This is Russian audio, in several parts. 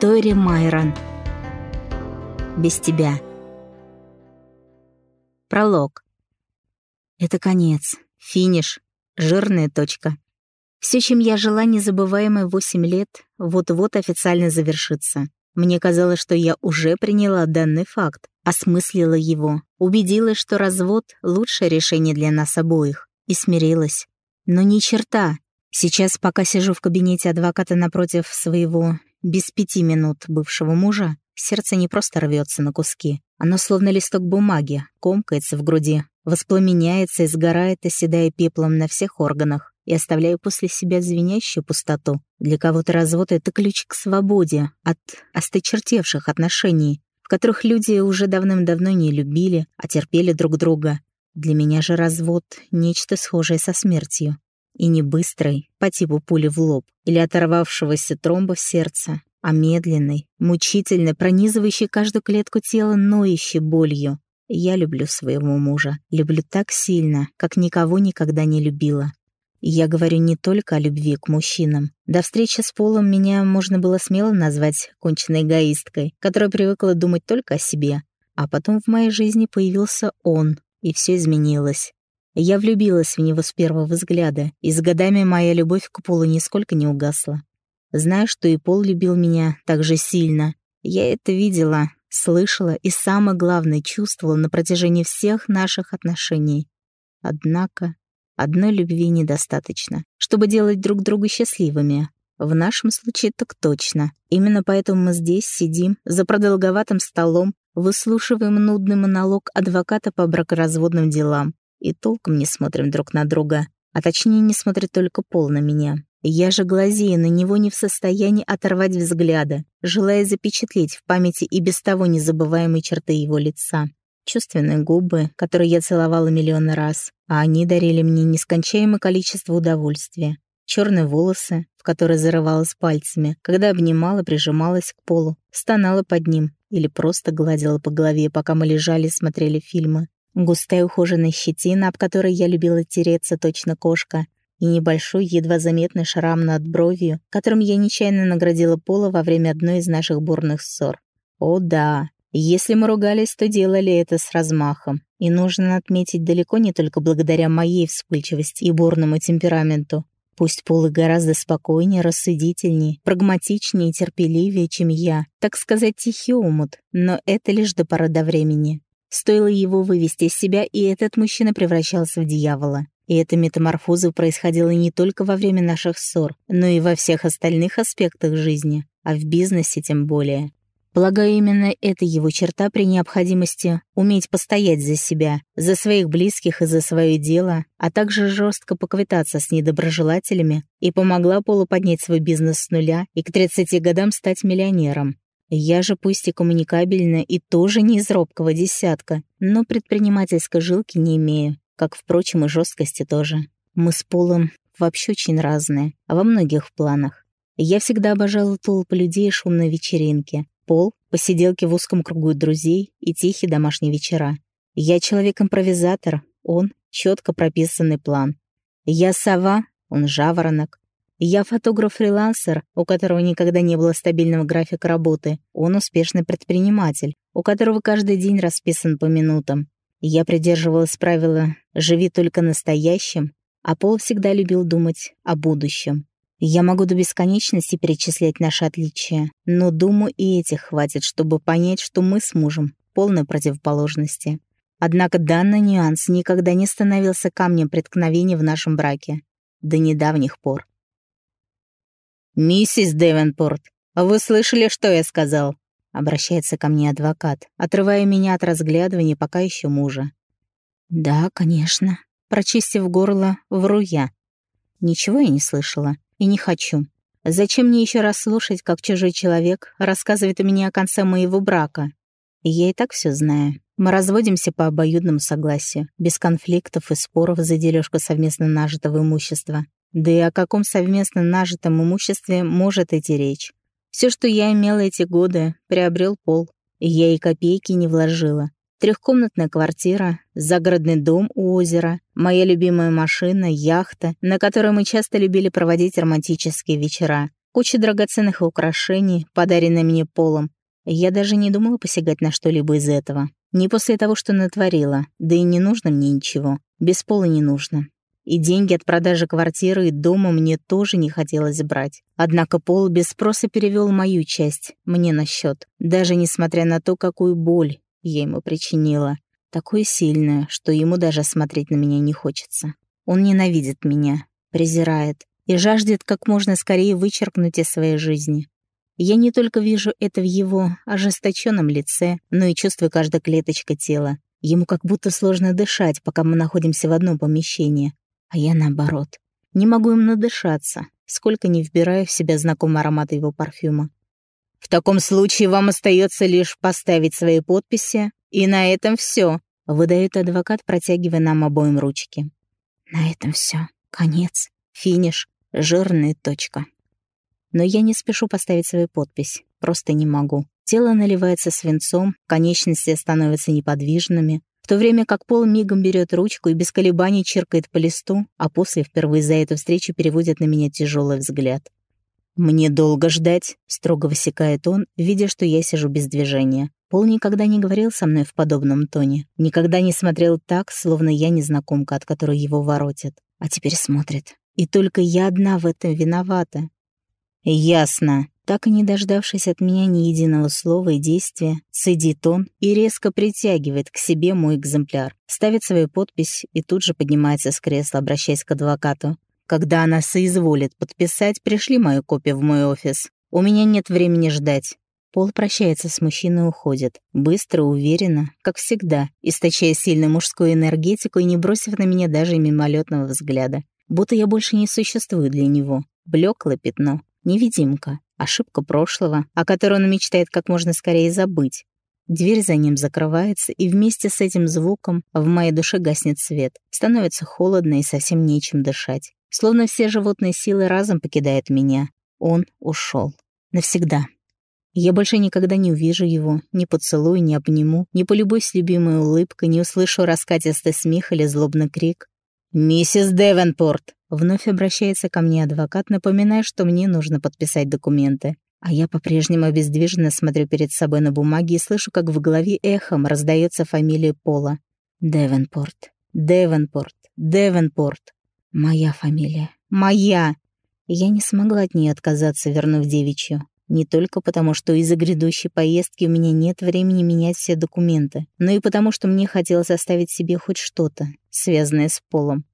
Тори Майрон. Без тебя. Пролог. Это конец. Финиш. Жирная точка. Все, чем я жила незабываемые восемь лет, вот-вот официально завершится. Мне казалось, что я уже приняла данный факт, осмыслила его, убедилась, что развод — лучшее решение для нас обоих, и смирилась. Но ни черта. Сейчас, пока сижу в кабинете адвоката напротив своего без пяти минут бывшего мужа, сердце не просто рвется на куски. Оно словно листок бумаги, комкается в груди, воспламеняется и сгорает, оседая пеплом на всех органах и оставляя после себя звенящую пустоту. Для кого-то развод — это ключ к свободе от осточертевших отношений, в которых люди уже давным-давно не любили, а терпели друг друга. Для меня же развод — нечто схожее со смертью. И не быстрой, по типу пули в лоб, или оторвавшегося тромба в сердце, а медленной, мучительной, пронизывающей каждую клетку тела, ноющей болью. Я люблю своего мужа. Люблю так сильно, как никого никогда не любила. Я говорю не только о любви к мужчинам. До встречи с Полом меня можно было смело назвать конченной эгоисткой, которая привыкла думать только о себе. А потом в моей жизни появился он, и все изменилось. Я влюбилась в него с первого взгляда, и с годами моя любовь к Полу нисколько не угасла. Знаю, что и Пол любил меня так же сильно. Я это видела, слышала и, самое главное, чувствовала на протяжении всех наших отношений. Однако одной любви недостаточно, чтобы делать друг друга счастливыми. В нашем случае так точно. Именно поэтому мы здесь сидим, за продолговатым столом, выслушиваем нудный монолог адвоката по бракоразводным делам, и толком не смотрим друг на друга, а точнее не смотрит только Пол на меня. Я же глазея на него не в состоянии оторвать взгляда, желая запечатлеть в памяти и без того незабываемые черты его лица. Чувственные губы, которые я целовала миллионы раз, а они дарили мне нескончаемое количество удовольствия. Черные волосы, в которые зарывалась пальцами, когда обнимала, прижималась к полу, стонала под ним или просто гладила по голове, пока мы лежали и смотрели фильмы. Густая ухоженная щетина, об которой я любила тереться точно кошка, и небольшой, едва заметный шрам над бровью, которым я нечаянно наградила Пола во время одной из наших бурных ссор. О да, если мы ругались, то делали это с размахом. И нужно отметить далеко не только благодаря моей вспыльчивости и бурному темпераменту. Пусть Пол и гораздо спокойнее, рассудительнее, прагматичнее и терпеливее, чем я, так сказать, тихий умут, но это лишь до поры до времени. Стоило его вывести из себя, и этот мужчина превращался в дьявола. И эта метаморфоза происходила не только во время наших ссор, но и во всех остальных аспектах жизни, а в бизнесе тем более. Полагаю, именно это его черта при необходимости уметь постоять за себя, за своих близких и за свое дело, а также жестко поквитаться с недоброжелателями и помогла Полу поднять свой бизнес с нуля и к 30 годам стать миллионером. Я же пусть и коммуникабельна, и тоже не из робкого десятка, но предпринимательской жилки не имею, как, впрочем, и жесткости тоже. Мы с Полом вообще очень разные, а во многих планах. Я всегда обожала толпы людей и шумные вечеринки. Пол — посиделки в узком кругу друзей и тихие домашние вечера. Я человек-импровизатор, он — четко прописанный план. Я сова, он жаворонок. Я фотограф-фрилансер, у которого никогда не было стабильного графика работы. Он успешный предприниматель, у которого каждый день расписан по минутам. Я придерживалась правила «живи только настоящим», а Пол всегда любил думать о будущем. Я могу до бесконечности перечислять наши отличия, но думаю, и этих хватит, чтобы понять, что мы с мужем — полной противоположности. Однако данный нюанс никогда не становился камнем преткновения в нашем браке. До недавних пор. «Миссис Девенпорт, вы слышали, что я сказал?» Обращается ко мне адвокат, отрывая меня от разглядывания пока еще мужа. «Да, конечно». Прочистив горло, вру я. Ничего я не слышала и не хочу. Зачем мне еще раз слушать, как чужой человек рассказывает мне о конце моего брака? Я и так все знаю. Мы разводимся по обоюдному согласию, без конфликтов и споров за дележку совместно нажитого имущества. Да и о каком совместно нажитом имуществе может идти речь? Все, что я имела эти годы, приобрел Пол. Я и копейки не вложила. Трехкомнатная квартира, загородный дом у озера, моя любимая машина, яхта, на которой мы часто любили проводить романтические вечера. куча драгоценных украшений, подаренная мне полом. Я даже не думала посягать на что-либо из этого. Не после того, что натворила, да и не нужно мне ничего. Без пола не нужно. И деньги от продажи квартиры и дома мне тоже не хотелось брать. Однако Пол без спроса перевел мою часть мне на счет, даже несмотря на то, какую боль я ему причинила. Такую сильную, что ему даже смотреть на меня не хочется. Он ненавидит меня, презирает и жаждет как можно скорее вычеркнуть из своей жизни. Я не только вижу это в его ожесточенном лице, но и чувствую каждой клеточкой тела. Ему как будто сложно дышать, пока мы находимся в одном помещении. А я наоборот. Не могу им надышаться, сколько не вбираю в себя знакомый аромат его парфюма. В таком случае вам остается лишь поставить свои подписи, и на этом все, выдает адвокат, протягивая нам обоим ручки. На этом все. Конец. Финиш. Жирная точка. Но я не спешу поставить свою подпись. Просто не могу. Тело наливается свинцом, конечности становятся неподвижными, то время как Пол мигом берет ручку и без колебаний черкает по листу, а после впервые за эту встречу переводит на меня тяжелый взгляд. «Мне долго ждать», — строго высекает он, видя, что я сижу без движения. Пол никогда не говорил со мной в подобном тоне, никогда не смотрел так, словно я незнакомка, от которой его воротят. А теперь смотрит. И только я одна в этом виновата. «Ясно». Так и не дождавшись от меня ни единого слова и действия, цедит он и резко притягивает к себе мой экземпляр, ставит свою подпись и тут же поднимается с кресла, обращаясь к адвокату. «Когда она соизволит подписать, пришли мою копию в мой офис. У меня нет времени ждать». Пол прощается с мужчиной и уходит. Быстро, уверенно, как всегда, источая сильную мужскую энергетику и не бросив на меня даже мимолетного взгляда. Будто я больше не существую для него. Блеклое пятно, Невидимка, ошибка прошлого, о которой он мечтает как можно скорее забыть. Дверь за ним закрывается, и вместе с этим звуком в моей душе гаснет свет. Становится холодно и совсем нечем дышать. Словно все животные силы разом покидают меня. Он ушел. Навсегда. Я больше никогда не увижу его, не поцелую, не обниму, не полюбуюсь любимой улыбкой, не услышу раскатистый смех или злобный крик. «Миссис Девенпорт!» Вновь обращается ко мне адвокат, напоминая, что мне нужно подписать документы. А я по-прежнему обездвиженно смотрю перед собой на бумаге и слышу, как в голове эхом раздается фамилия Пола. Девенпорт, Девенпорт, Девенпорт. Моя фамилия. Моя! Я не смогла от нее отказаться, вернув девичью. Не только потому, что из-за грядущей поездки у меня нет времени менять все документы, но и потому, что мне хотелось оставить себе хоть что-то, связанное с Полом.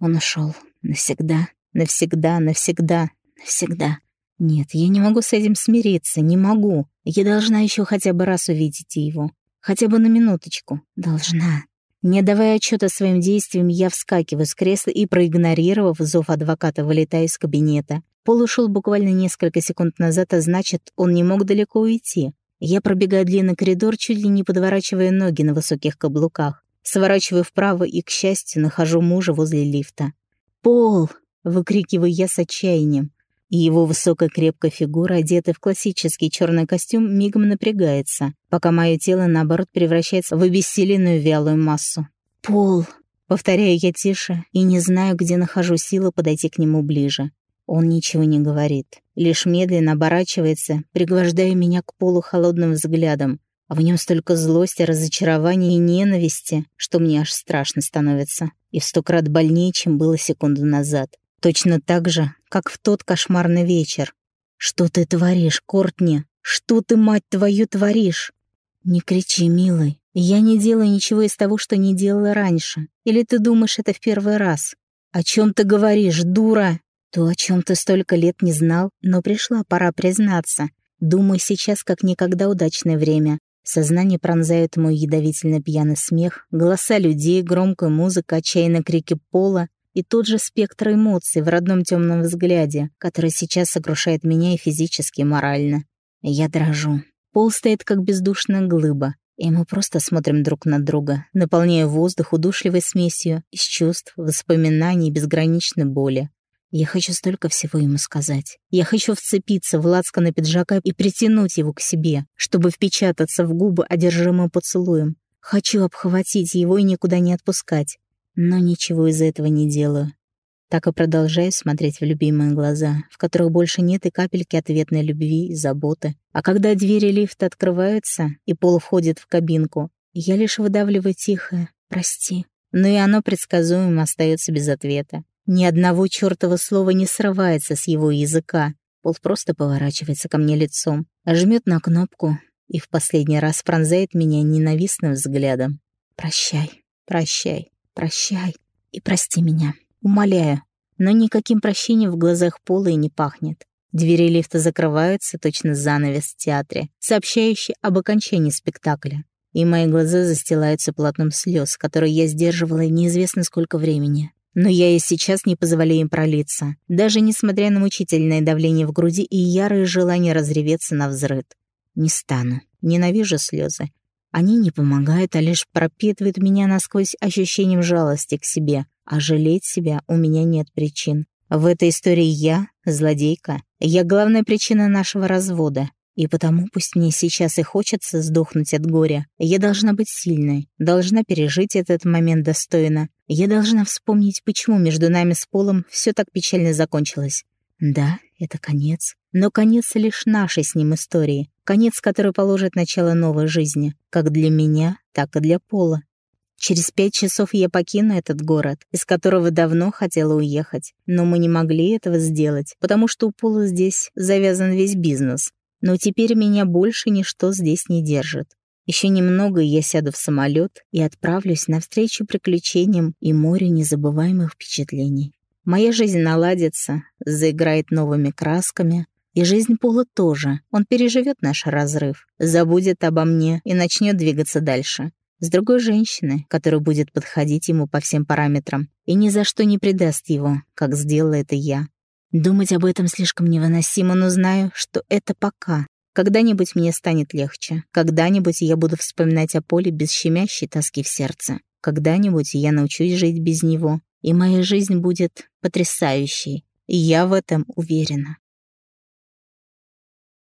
Он ушел. Навсегда, навсегда, навсегда, навсегда. Нет, я не могу с этим смириться, не могу. Я должна еще хотя бы раз увидеть его. Хотя бы на минуточку. Должна. Не давая отчета своим действиям, я вскакиваю с кресла и, проигнорировав зов адвоката, вылетаю из кабинета. Пол ушел буквально несколько секунд назад, а значит, он не мог далеко уйти. Я пробегаю длинный коридор, чуть ли не подворачивая ноги на высоких каблуках. Сворачиваю вправо и, к счастью, нахожу мужа возле лифта. «Пол!» — выкрикиваю я с отчаянием. И его высокая крепкая фигура, одетая в классический черный костюм, мигом напрягается, пока мое тело, наоборот, превращается в обессиленную вялую массу. «Пол!» — повторяю я тише и не знаю, где нахожу силы подойти к нему ближе. Он ничего не говорит, лишь медленно оборачивается, пригвождая меня к полу холодным взглядом, а в нем столько злости, разочарования и ненависти, что мне аж страшно становится и в сто крат больнее, чем было секунду назад. Точно так же, как в тот кошмарный вечер. «Что ты творишь, Кортни? Что ты, мать твою, творишь?» «Не кричи, милый. Я не делаю ничего из того, что не делала раньше. Или ты думаешь, это в первый раз? О чем ты говоришь, дура?» «То, о чем ты столько лет не знал, но пришла пора признаться. Думаю, сейчас как никогда удачное время. Сознание пронзает мой ядовительно пьяный смех, голоса людей, громкая музыка, отчаянно крики пола и тот же спектр эмоций в родном темном взгляде, который сейчас сокрушает меня и физически, и морально. Я дрожу. Пол стоит как бездушная глыба, и мы просто смотрим друг на друга, наполняя воздух удушливой смесью из чувств, воспоминаний и безграничной боли. Я хочу столько всего ему сказать. Я хочу вцепиться в лацко пиджака и притянуть его к себе, чтобы впечататься в губы одержимым поцелуем. Хочу обхватить его и никуда не отпускать. Но ничего из этого не делаю. так и продолжаю смотреть в любимые глаза, в которых больше нет и капельки ответной любви и заботы. А когда двери лифта открываются и Пол входит в кабинку, я лишь выдавливаю тихо «прости». Но и оно предсказуемо остается без ответа. Ни одного чёртова слова не срывается с его языка. Пол просто поворачивается ко мне лицом, жмет на кнопку и в последний раз пронзает меня ненавистным взглядом. «Прощай, прощай, прощай и прости меня». Умоляю. Но никаким прощением в глазах Пола и не пахнет. Двери лифта закрываются, точно занавес в театре, сообщающий об окончании спектакля. И мои глаза застилаются плотным слез, которые я сдерживала неизвестно сколько времени. Но я и сейчас не позволяю им пролиться, даже несмотря на мучительное давление в груди и ярое желание разреветься на взрыд. Не стану. Ненавижу слезы. Они не помогают, а лишь пропитывают меня насквозь ощущением жалости к себе, а жалеть себя у меня нет причин. В этой истории я — злодейка. Я главная причина нашего развода. И потому пусть мне сейчас и хочется сдохнуть от горя, я должна быть сильной, должна пережить этот момент достойно. Я должна вспомнить, почему между нами с Полом все так печально закончилось. Да, это конец. Но конец лишь нашей с ним истории. Конец, который положит начало новой жизни. Как для меня, так и для Пола. Через пять часов я покину этот город, из которого давно хотела уехать. Но мы не могли этого сделать, потому что у Пола здесь завязан весь бизнес. Но теперь меня больше ничто здесь не держит. Еще немного, я сяду в самолет и отправлюсь навстречу приключениям и морю незабываемых впечатлений. Моя жизнь наладится, заиграет новыми красками, и жизнь Пола тоже. Он переживет наш разрыв, забудет обо мне и начнет двигаться дальше с другой женщиной, которая будет подходить ему по всем параметрам и ни за что не предаст его, как сделала это я. Думать об этом слишком невыносимо, но знаю, что это пока. Когда-нибудь мне станет легче. Когда-нибудь я буду вспоминать о поле без щемящей тоски в сердце. Когда-нибудь я научусь жить без него, и моя жизнь будет потрясающей. И я в этом уверена.